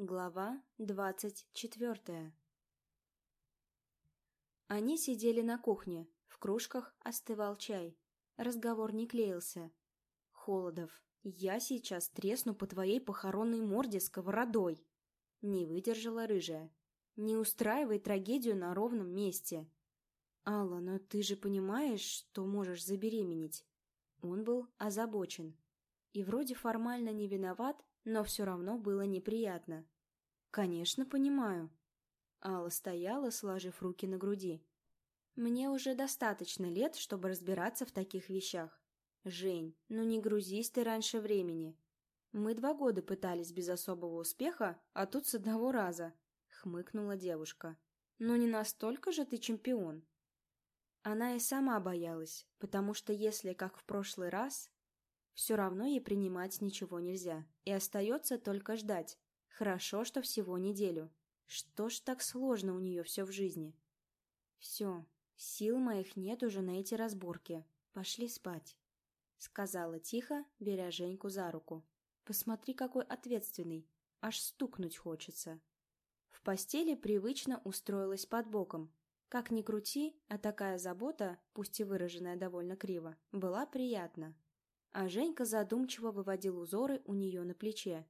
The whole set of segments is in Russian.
Глава двадцать четвертая Они сидели на кухне, в кружках остывал чай. Разговор не клеился. «Холодов, я сейчас тресну по твоей похоронной морде сковородой!» Не выдержала рыжая. «Не устраивай трагедию на ровном месте!» «Алла, но ты же понимаешь, что можешь забеременеть?» Он был озабочен. И вроде формально не виноват, но все равно было неприятно. «Конечно, понимаю». Алла стояла, сложив руки на груди. «Мне уже достаточно лет, чтобы разбираться в таких вещах. Жень, ну не грузись ты раньше времени. Мы два года пытались без особого успеха, а тут с одного раза», — хмыкнула девушка. «Ну не настолько же ты чемпион». Она и сама боялась, потому что если, как в прошлый раз, все равно ей принимать ничего нельзя, и остается только ждать. Хорошо, что всего неделю. Что ж так сложно у нее все в жизни? Все, сил моих нет уже на эти разборки. Пошли спать. Сказала тихо, беря Женьку за руку. Посмотри, какой ответственный. Аж стукнуть хочется. В постели привычно устроилась под боком. Как ни крути, а такая забота, пусть и выраженная довольно криво, была приятна. А Женька задумчиво выводил узоры у нее на плече.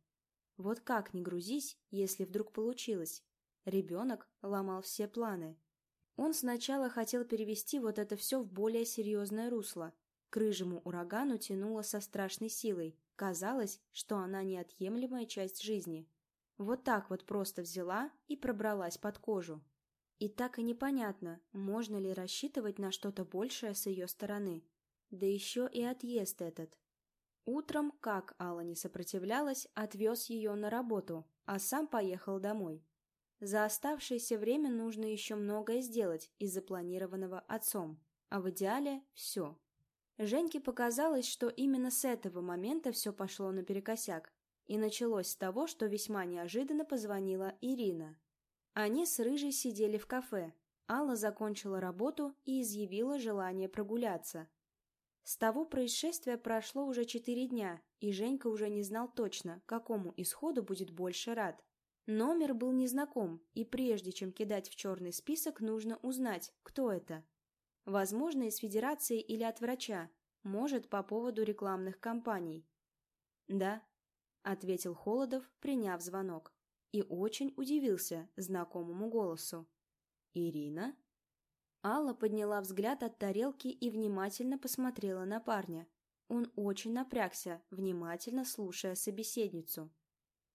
Вот как не грузись, если вдруг получилось. Ребенок ломал все планы. Он сначала хотел перевести вот это все в более серьезное русло. К рыжему урагану тянуло со страшной силой. Казалось, что она неотъемлемая часть жизни. Вот так вот просто взяла и пробралась под кожу. И так и непонятно, можно ли рассчитывать на что-то большее с ее стороны. Да еще и отъезд этот. Утром, как Алла не сопротивлялась, отвез ее на работу, а сам поехал домой. За оставшееся время нужно еще многое сделать из запланированного отцом, а в идеале все. Женьке показалось, что именно с этого момента все пошло наперекосяк, и началось с того, что весьма неожиданно позвонила Ирина. Они с Рыжей сидели в кафе. Алла закончила работу и изъявила желание прогуляться, с того происшествия прошло уже четыре дня, и Женька уже не знал точно, какому исходу будет больше рад. Номер был незнаком, и прежде чем кидать в черный список, нужно узнать, кто это. Возможно, из Федерации или от врача, может, по поводу рекламных кампаний. «Да», — ответил Холодов, приняв звонок, и очень удивился знакомому голосу. «Ирина?» Алла подняла взгляд от тарелки и внимательно посмотрела на парня. Он очень напрягся, внимательно слушая собеседницу.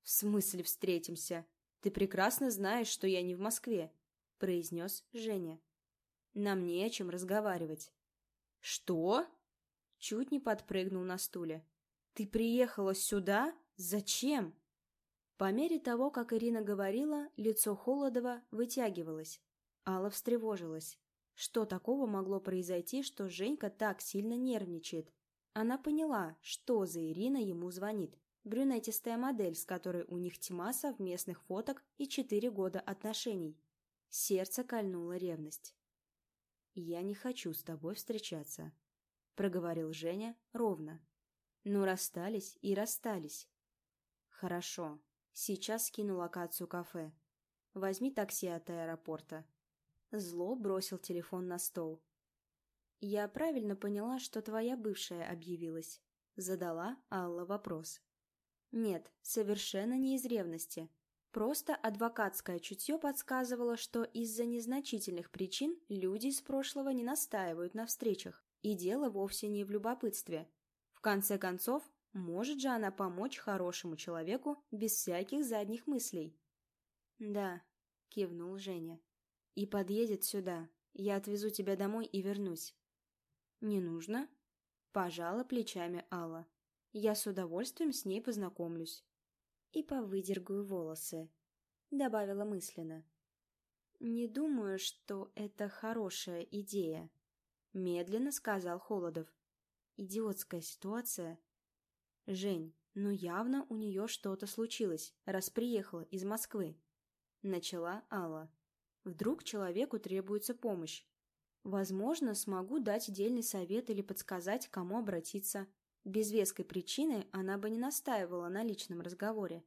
«В смысле встретимся? Ты прекрасно знаешь, что я не в Москве», — произнес Женя. «Нам не о чем разговаривать». «Что?» Чуть не подпрыгнул на стуле. «Ты приехала сюда? Зачем?» По мере того, как Ирина говорила, лицо Холодова вытягивалось. Алла встревожилась. Что такого могло произойти, что Женька так сильно нервничает? Она поняла, что за Ирина ему звонит. Брюнетистая модель, с которой у них тьма совместных фоток и четыре года отношений. Сердце кольнула ревность. «Я не хочу с тобой встречаться», — проговорил Женя ровно. «Ну, расстались и расстались». «Хорошо. Сейчас скину локацию кафе. Возьми такси от аэропорта. Зло бросил телефон на стол. «Я правильно поняла, что твоя бывшая объявилась?» Задала Алла вопрос. «Нет, совершенно не из ревности. Просто адвокатское чутье подсказывало, что из-за незначительных причин люди из прошлого не настаивают на встречах, и дело вовсе не в любопытстве. В конце концов, может же она помочь хорошему человеку без всяких задних мыслей?» «Да», — кивнул Женя. И подъедет сюда. Я отвезу тебя домой и вернусь. Не нужно? Пожала плечами Алла. Я с удовольствием с ней познакомлюсь. И повыдергаю волосы. Добавила мысленно. Не думаю, что это хорошая идея. Медленно сказал Холодов. Идиотская ситуация. Жень, ну явно у нее что-то случилось, раз приехала из Москвы. Начала Алла. Вдруг человеку требуется помощь. Возможно, смогу дать дельный совет или подсказать, к кому обратиться. Без веской причины она бы не настаивала на личном разговоре.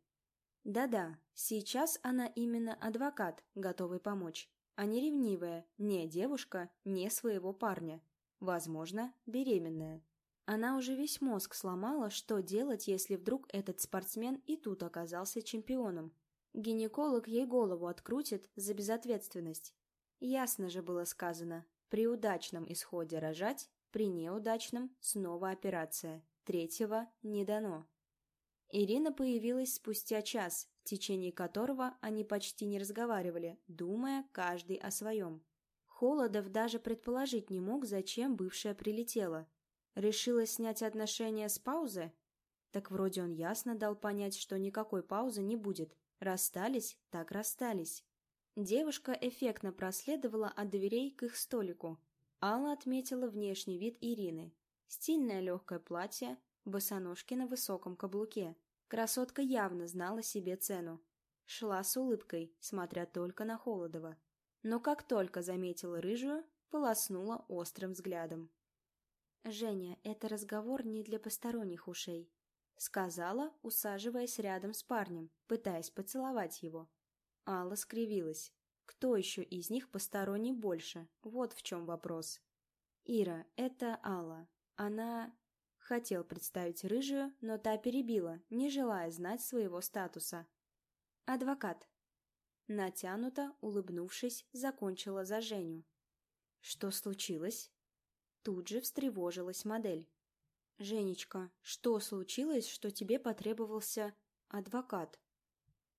Да-да, сейчас она именно адвокат, готовый помочь, а не ревнивая, не девушка, не своего парня. Возможно, беременная. Она уже весь мозг сломала, что делать, если вдруг этот спортсмен и тут оказался чемпионом. Гинеколог ей голову открутит за безответственность. Ясно же было сказано, при удачном исходе рожать, при неудачном снова операция. Третьего не дано. Ирина появилась спустя час, в течение которого они почти не разговаривали, думая каждый о своем. Холодов даже предположить не мог, зачем бывшая прилетела. Решила снять отношения с паузы? Так вроде он ясно дал понять, что никакой паузы не будет. Расстались, так расстались. Девушка эффектно проследовала от дверей к их столику. Алла отметила внешний вид Ирины. Стильное легкое платье, босоножки на высоком каблуке. Красотка явно знала себе цену. Шла с улыбкой, смотря только на Холодова. Но как только заметила рыжую, полоснула острым взглядом. «Женя, это разговор не для посторонних ушей», — сказала, усаживаясь рядом с парнем, пытаясь поцеловать его. Алла скривилась. Кто еще из них посторонний больше? Вот в чем вопрос. «Ира, это Алла. Она...» Хотел представить рыжую, но та перебила, не желая знать своего статуса. «Адвокат». Натянуто, улыбнувшись, закончила за Женю. «Что случилось?» Тут же встревожилась модель. «Женечка, что случилось, что тебе потребовался адвокат?»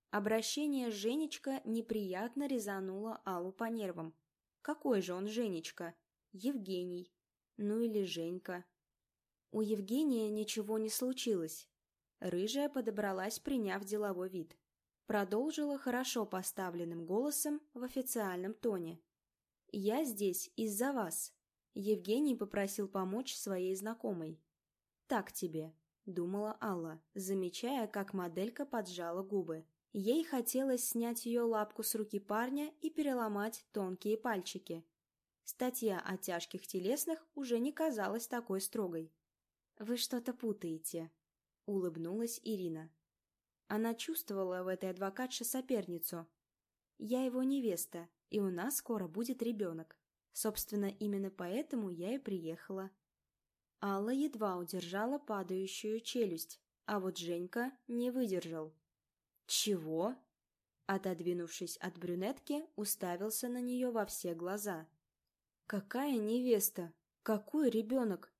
Обращение «Женечка» неприятно резануло Аллу по нервам. Какой же он Женечка? Евгений. Ну или Женька. У Евгения ничего не случилось. Рыжая подобралась, приняв деловой вид. Продолжила хорошо поставленным голосом в официальном тоне. «Я здесь из-за вас». Евгений попросил помочь своей знакомой. «Так тебе», — думала Алла, замечая, как моделька поджала губы. Ей хотелось снять ее лапку с руки парня и переломать тонкие пальчики. Статья о тяжких телесных уже не казалась такой строгой. «Вы что-то путаете», — улыбнулась Ирина. Она чувствовала в этой адвокатше соперницу. «Я его невеста, и у нас скоро будет ребенок. Собственно, именно поэтому я и приехала». Алла едва удержала падающую челюсть, а вот Женька не выдержал. «Чего?» Отодвинувшись от брюнетки, уставился на нее во все глаза. «Какая невеста? Какой ребенок?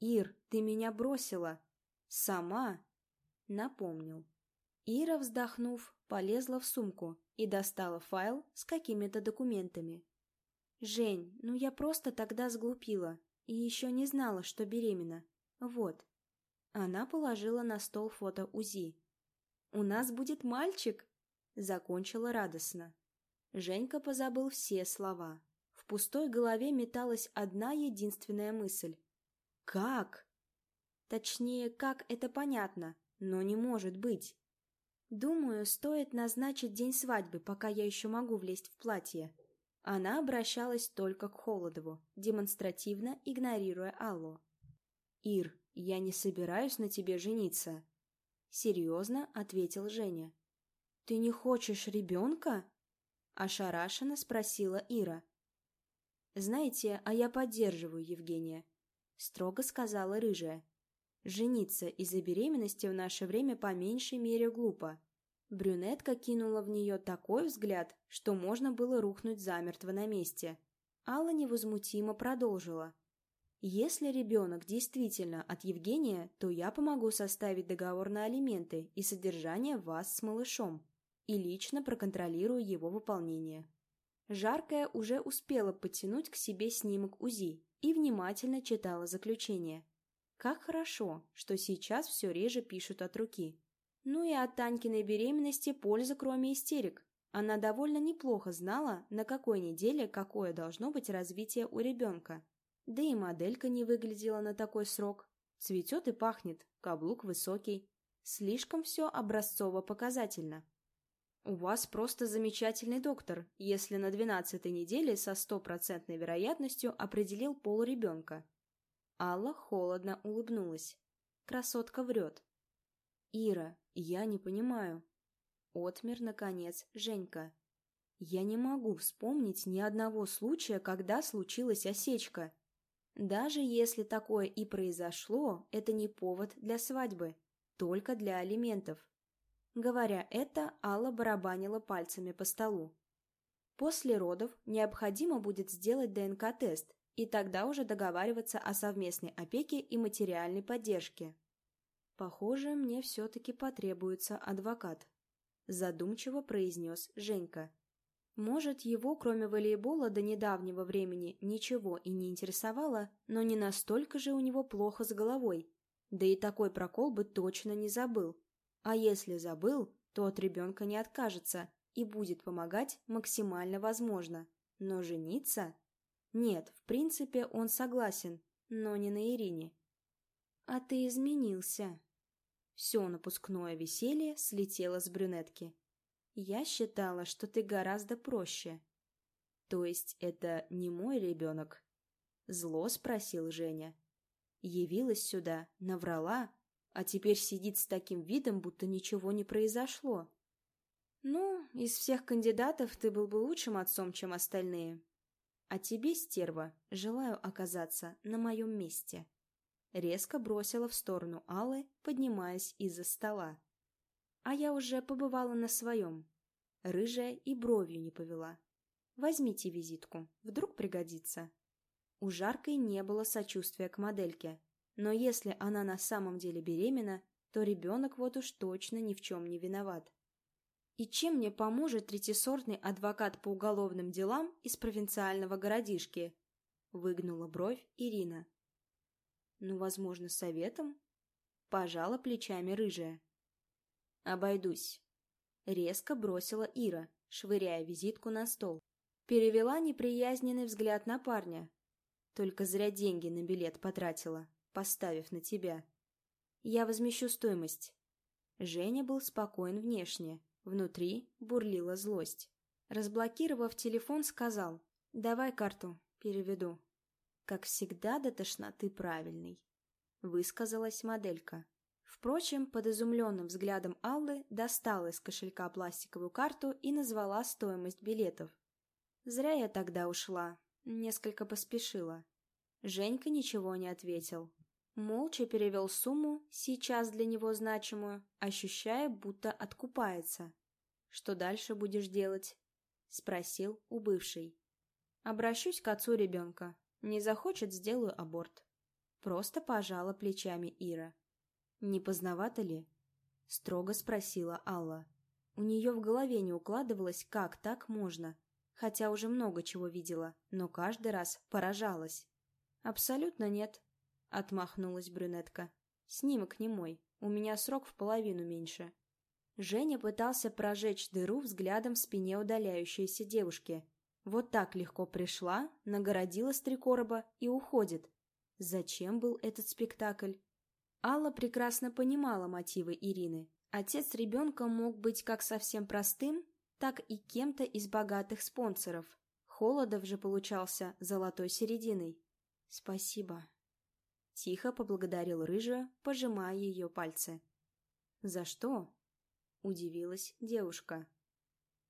«Ир, ты меня бросила!» «Сама?» Напомнил. Ира, вздохнув, полезла в сумку и достала файл с какими-то документами. «Жень, ну я просто тогда сглупила и еще не знала, что беременна. Вот». Она положила на стол фото УЗИ. «У нас будет мальчик!» Закончила радостно. Женька позабыл все слова. В пустой голове металась одна единственная мысль. Как? Точнее, как это понятно, но не может быть. Думаю, стоит назначить день свадьбы, пока я еще могу влезть в платье. Она обращалась только к Холодову, демонстративно игнорируя Аллу. «Ир, я не собираюсь на тебе жениться», — серьезно ответил Женя. «Ты не хочешь ребенка?» — ошарашенно спросила Ира. «Знаете, а я поддерживаю Евгения. — строго сказала рыжая. «Жениться из-за беременности в наше время по меньшей мере глупо». Брюнетка кинула в нее такой взгляд, что можно было рухнуть замертво на месте. Алла невозмутимо продолжила. «Если ребенок действительно от Евгения, то я помогу составить договор на алименты и содержание вас с малышом и лично проконтролирую его выполнение». Жаркая уже успела подтянуть к себе снимок УЗИ и внимательно читала заключение. Как хорошо, что сейчас все реже пишут от руки. Ну и от Танькиной беременности польза, кроме истерик. Она довольно неплохо знала, на какой неделе какое должно быть развитие у ребенка. Да и моделька не выглядела на такой срок. Цветет и пахнет, каблук высокий. Слишком все образцово-показательно. У вас просто замечательный доктор, если на двенадцатой неделе со стопроцентной вероятностью определил пол ребенка. Алла холодно улыбнулась. Красотка врет. Ира, я не понимаю. Отмер, наконец, Женька. Я не могу вспомнить ни одного случая, когда случилась осечка. Даже если такое и произошло, это не повод для свадьбы, только для алиментов. Говоря это, Алла барабанила пальцами по столу. После родов необходимо будет сделать ДНК-тест, и тогда уже договариваться о совместной опеке и материальной поддержке. Похоже, мне все-таки потребуется адвокат, задумчиво произнес Женька. Может, его, кроме волейбола, до недавнего времени ничего и не интересовало, но не настолько же у него плохо с головой. Да и такой прокол бы точно не забыл. А если забыл, то от ребенка не откажется и будет помогать максимально возможно. Но жениться? Нет, в принципе, он согласен, но не на Ирине. А ты изменился. Все напускное веселье слетело с брюнетки. Я считала, что ты гораздо проще. То есть это не мой ребенок? Зло спросил Женя. Явилась сюда, наврала, а теперь сидит с таким видом, будто ничего не произошло. Ну, из всех кандидатов ты был бы лучшим отцом, чем остальные. А тебе, стерва, желаю оказаться на моем месте. Резко бросила в сторону Аллы, поднимаясь из-за стола. А я уже побывала на своем. Рыжая и бровью не повела. Возьмите визитку, вдруг пригодится. У Жаркой не было сочувствия к модельке, но если она на самом деле беременна, то ребенок вот уж точно ни в чем не виноват. И чем мне поможет третисортный адвокат по уголовным делам из провинциального городишки? Выгнула бровь Ирина. Ну, возможно, советом? Пожала плечами рыжая. Обойдусь. Резко бросила Ира, швыряя визитку на стол. Перевела неприязненный взгляд на парня. Только зря деньги на билет потратила поставив на тебя. Я возмещу стоимость. Женя был спокоен внешне, внутри бурлила злость. Разблокировав телефон, сказал «Давай карту, переведу». «Как всегда до тошноты правильный», — высказалась моделька. Впрочем, под изумленным взглядом Аллы достала из кошелька пластиковую карту и назвала стоимость билетов. Зря я тогда ушла, несколько поспешила. Женька ничего не ответил, Молча перевел сумму, сейчас для него значимую, ощущая, будто откупается. «Что дальше будешь делать?» — спросил у бывшей. «Обращусь к отцу ребенка. Не захочет, сделаю аборт». Просто пожала плечами Ира. «Не поздновато ли?» — строго спросила Алла. У нее в голове не укладывалось, как так можно, хотя уже много чего видела, но каждый раз поражалась. «Абсолютно нет», Отмахнулась брюнетка. Снимок не мой. У меня срок в половину меньше. Женя пытался прожечь дыру взглядом в спине удаляющейся девушки. Вот так легко пришла, нагородила с три короба и уходит. Зачем был этот спектакль? Алла прекрасно понимала мотивы Ирины. Отец ребенка мог быть как совсем простым, так и кем-то из богатых спонсоров. Холодов же получался золотой серединой. «Спасибо», Тихо поблагодарил рыжая, пожимая ее пальцы. «За что?» — удивилась девушка.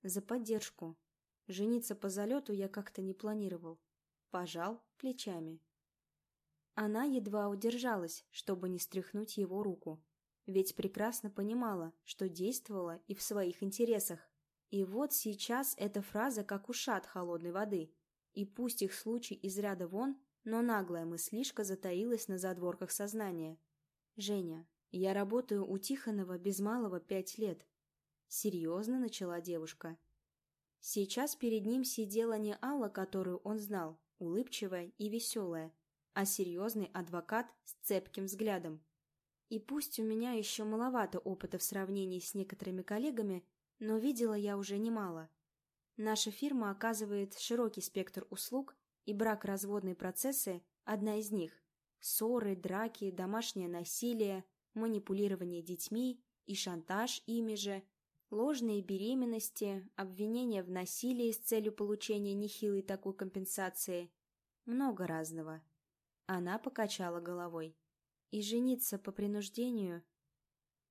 «За поддержку. Жениться по залету я как-то не планировал. Пожал плечами». Она едва удержалась, чтобы не стряхнуть его руку, ведь прекрасно понимала, что действовала и в своих интересах. И вот сейчас эта фраза как ушат холодной воды, и пусть их случай из ряда вон, но наглая мыслишка затаилась на задворках сознания. «Женя, я работаю у Тихонова без малого пять лет». Серьезно начала девушка. Сейчас перед ним сидела не Алла, которую он знал, улыбчивая и веселая, а серьезный адвокат с цепким взглядом. И пусть у меня еще маловато опыта в сравнении с некоторыми коллегами, но видела я уже немало. Наша фирма оказывает широкий спектр услуг и брак-разводные процессы – одна из них. Ссоры, драки, домашнее насилие, манипулирование детьми и шантаж ими же, ложные беременности, обвинения в насилии с целью получения нехилой такой компенсации. Много разного. Она покачала головой. И жениться по принуждению...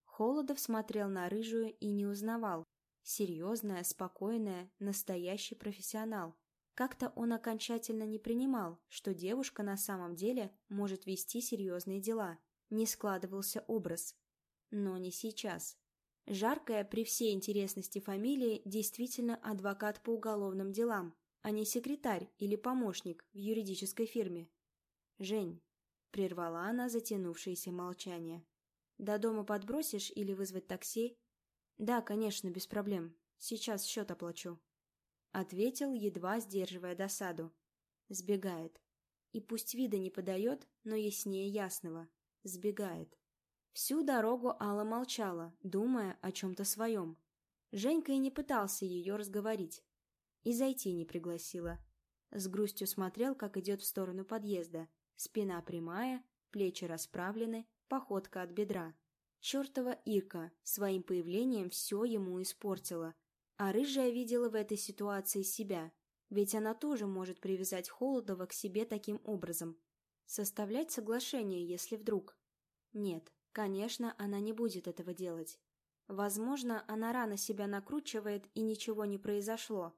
Холодов смотрел на рыжую и не узнавал. Серьезная, спокойная, настоящий профессионал. Как-то он окончательно не принимал, что девушка на самом деле может вести серьезные дела. Не складывался образ. Но не сейчас. Жаркая при всей интересности фамилии действительно адвокат по уголовным делам, а не секретарь или помощник в юридической фирме. «Жень», — прервала она затянувшееся молчание, — «до дома подбросишь или вызвать такси?» «Да, конечно, без проблем. Сейчас счет оплачу». Ответил, едва сдерживая досаду. Сбегает. И пусть вида не подает, но яснее ясного. Сбегает. Всю дорогу Алла молчала, думая о чем-то своем. Женька и не пытался ее разговорить. И зайти не пригласила. С грустью смотрел, как идет в сторону подъезда. Спина прямая, плечи расправлены, походка от бедра. Чертова Ирка своим появлением все ему испортила. А рыжая видела в этой ситуации себя, ведь она тоже может привязать Холодова к себе таким образом. Составлять соглашение, если вдруг. Нет, конечно, она не будет этого делать. Возможно, она рано себя накручивает и ничего не произошло.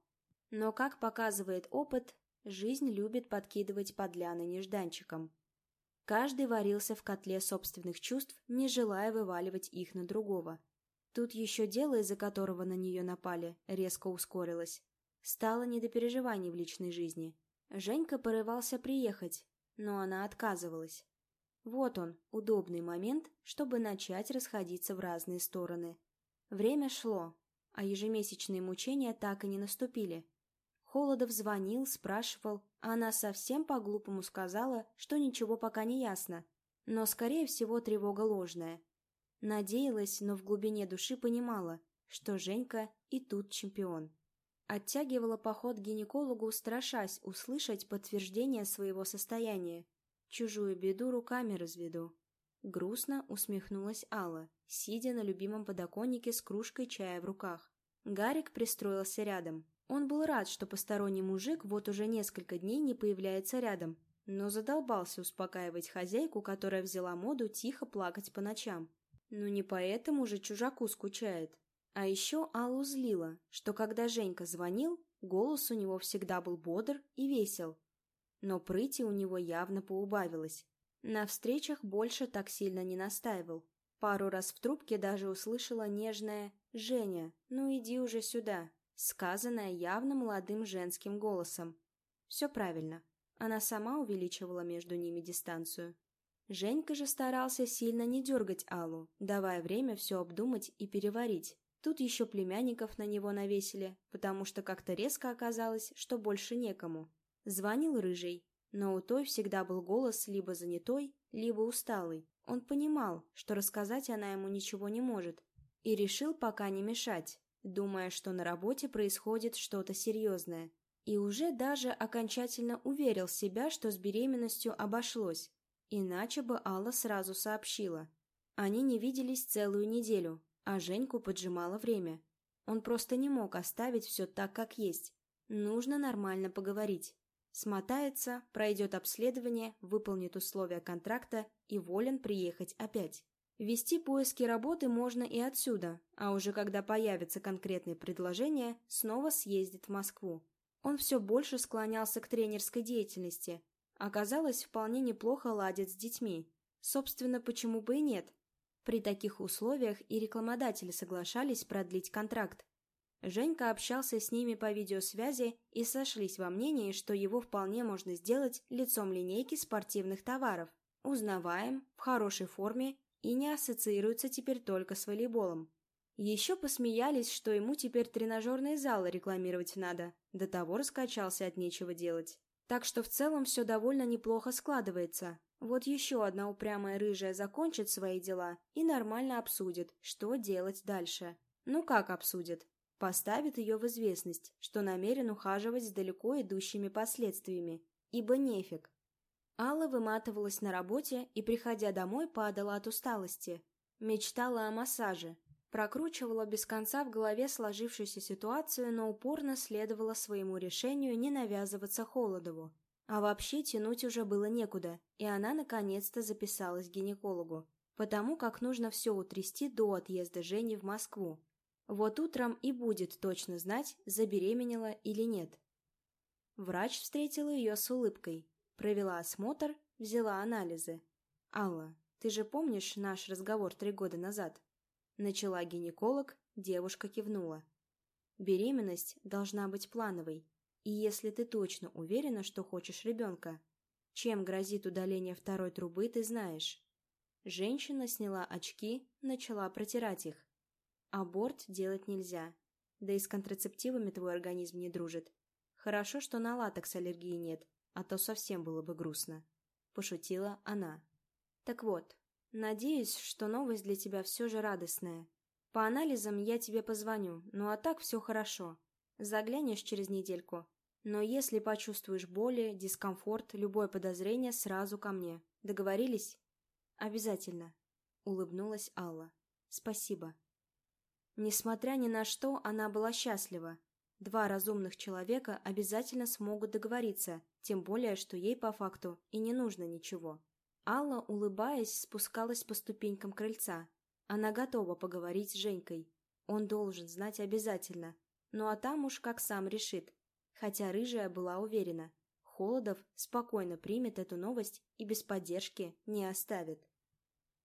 Но, как показывает опыт, жизнь любит подкидывать подляны нежданчиком. Каждый варился в котле собственных чувств, не желая вываливать их на другого. Тут еще дело, из-за которого на нее напали, резко ускорилось. Стало не до переживаний в личной жизни. Женька порывался приехать, но она отказывалась. Вот он, удобный момент, чтобы начать расходиться в разные стороны. Время шло, а ежемесячные мучения так и не наступили. Холодов звонил, спрашивал, а она совсем по-глупому сказала, что ничего пока не ясно. Но, скорее всего, тревога ложная. Надеялась, но в глубине души понимала, что Женька и тут чемпион. Оттягивала поход к гинекологу, страшась услышать подтверждение своего состояния. Чужую беду руками разведу. Грустно усмехнулась Алла, сидя на любимом подоконнике с кружкой чая в руках. Гарик пристроился рядом. Он был рад, что посторонний мужик вот уже несколько дней не появляется рядом, но задолбался успокаивать хозяйку, которая взяла моду тихо плакать по ночам. Ну не поэтому же чужаку скучает. А еще Аллу злила, что когда Женька звонил, голос у него всегда был бодр и весел. Но прыти у него явно поубавилось. На встречах больше так сильно не настаивал. Пару раз в трубке даже услышала нежное «Женя, ну иди уже сюда», сказанное явно молодым женским голосом. Все правильно. Она сама увеличивала между ними дистанцию. Женька же старался сильно не дергать Аллу, давая время все обдумать и переварить. Тут еще племянников на него навесили, потому что как-то резко оказалось, что больше некому. Звонил Рыжий, но у той всегда был голос либо занятой, либо усталый. Он понимал, что рассказать она ему ничего не может, и решил пока не мешать, думая, что на работе происходит что-то серьезное. И уже даже окончательно уверил себя, что с беременностью обошлось, Иначе бы Алла сразу сообщила. Они не виделись целую неделю, а Женьку поджимало время. Он просто не мог оставить все так, как есть. Нужно нормально поговорить. Смотается, пройдет обследование, выполнит условия контракта и волен приехать опять. Вести поиски работы можно и отсюда, а уже когда появится конкретное предложение, снова съездит в Москву. Он все больше склонялся к тренерской деятельности, Оказалось, вполне неплохо ладит с детьми. Собственно, почему бы и нет? При таких условиях и рекламодатели соглашались продлить контракт. Женька общался с ними по видеосвязи и сошлись во мнении, что его вполне можно сделать лицом линейки спортивных товаров. Узнаваем, в хорошей форме и не ассоциируется теперь только с волейболом. Еще посмеялись, что ему теперь тренажерные залы рекламировать надо. До того раскачался от нечего делать. Так что в целом все довольно неплохо складывается. Вот еще одна упрямая рыжая закончит свои дела и нормально обсудит, что делать дальше. Ну как обсудит? Поставит ее в известность, что намерен ухаживать с далеко идущими последствиями, ибо нефиг. Алла выматывалась на работе и, приходя домой, падала от усталости. Мечтала о массаже, Прокручивала без конца в голове сложившуюся ситуацию, но упорно следовала своему решению не навязываться Холодову. А вообще тянуть уже было некуда, и она наконец-то записалась к гинекологу, потому как нужно все утрясти до отъезда Жени в Москву. Вот утром и будет точно знать, забеременела или нет. Врач встретила ее с улыбкой, провела осмотр, взяла анализы. «Алла, ты же помнишь наш разговор три года назад?» Начала гинеколог, девушка кивнула. «Беременность должна быть плановой, и если ты точно уверена, что хочешь ребенка, чем грозит удаление второй трубы, ты знаешь». Женщина сняла очки, начала протирать их. Аборт делать нельзя. Да и с контрацептивами твой организм не дружит. Хорошо, что на латекс аллергии нет, а то совсем было бы грустно. Пошутила она. Так вот, надеюсь, что новость для тебя все же радостная. По анализам я тебе позвоню, ну а так все хорошо. Заглянешь через недельку. Но если почувствуешь боли, дискомфорт, любое подозрение, сразу ко мне. Договорились? Обязательно. Улыбнулась Алла. Спасибо. Несмотря ни на что, она была счастлива. Два разумных человека обязательно смогут договориться, тем более, что ей по факту и не нужно ничего. Алла, улыбаясь, спускалась по ступенькам крыльца. Она готова поговорить с Женькой. Он должен знать обязательно. Ну а там уж как сам решит. Хотя Рыжая была уверена. Холодов спокойно примет эту новость и без поддержки не оставит.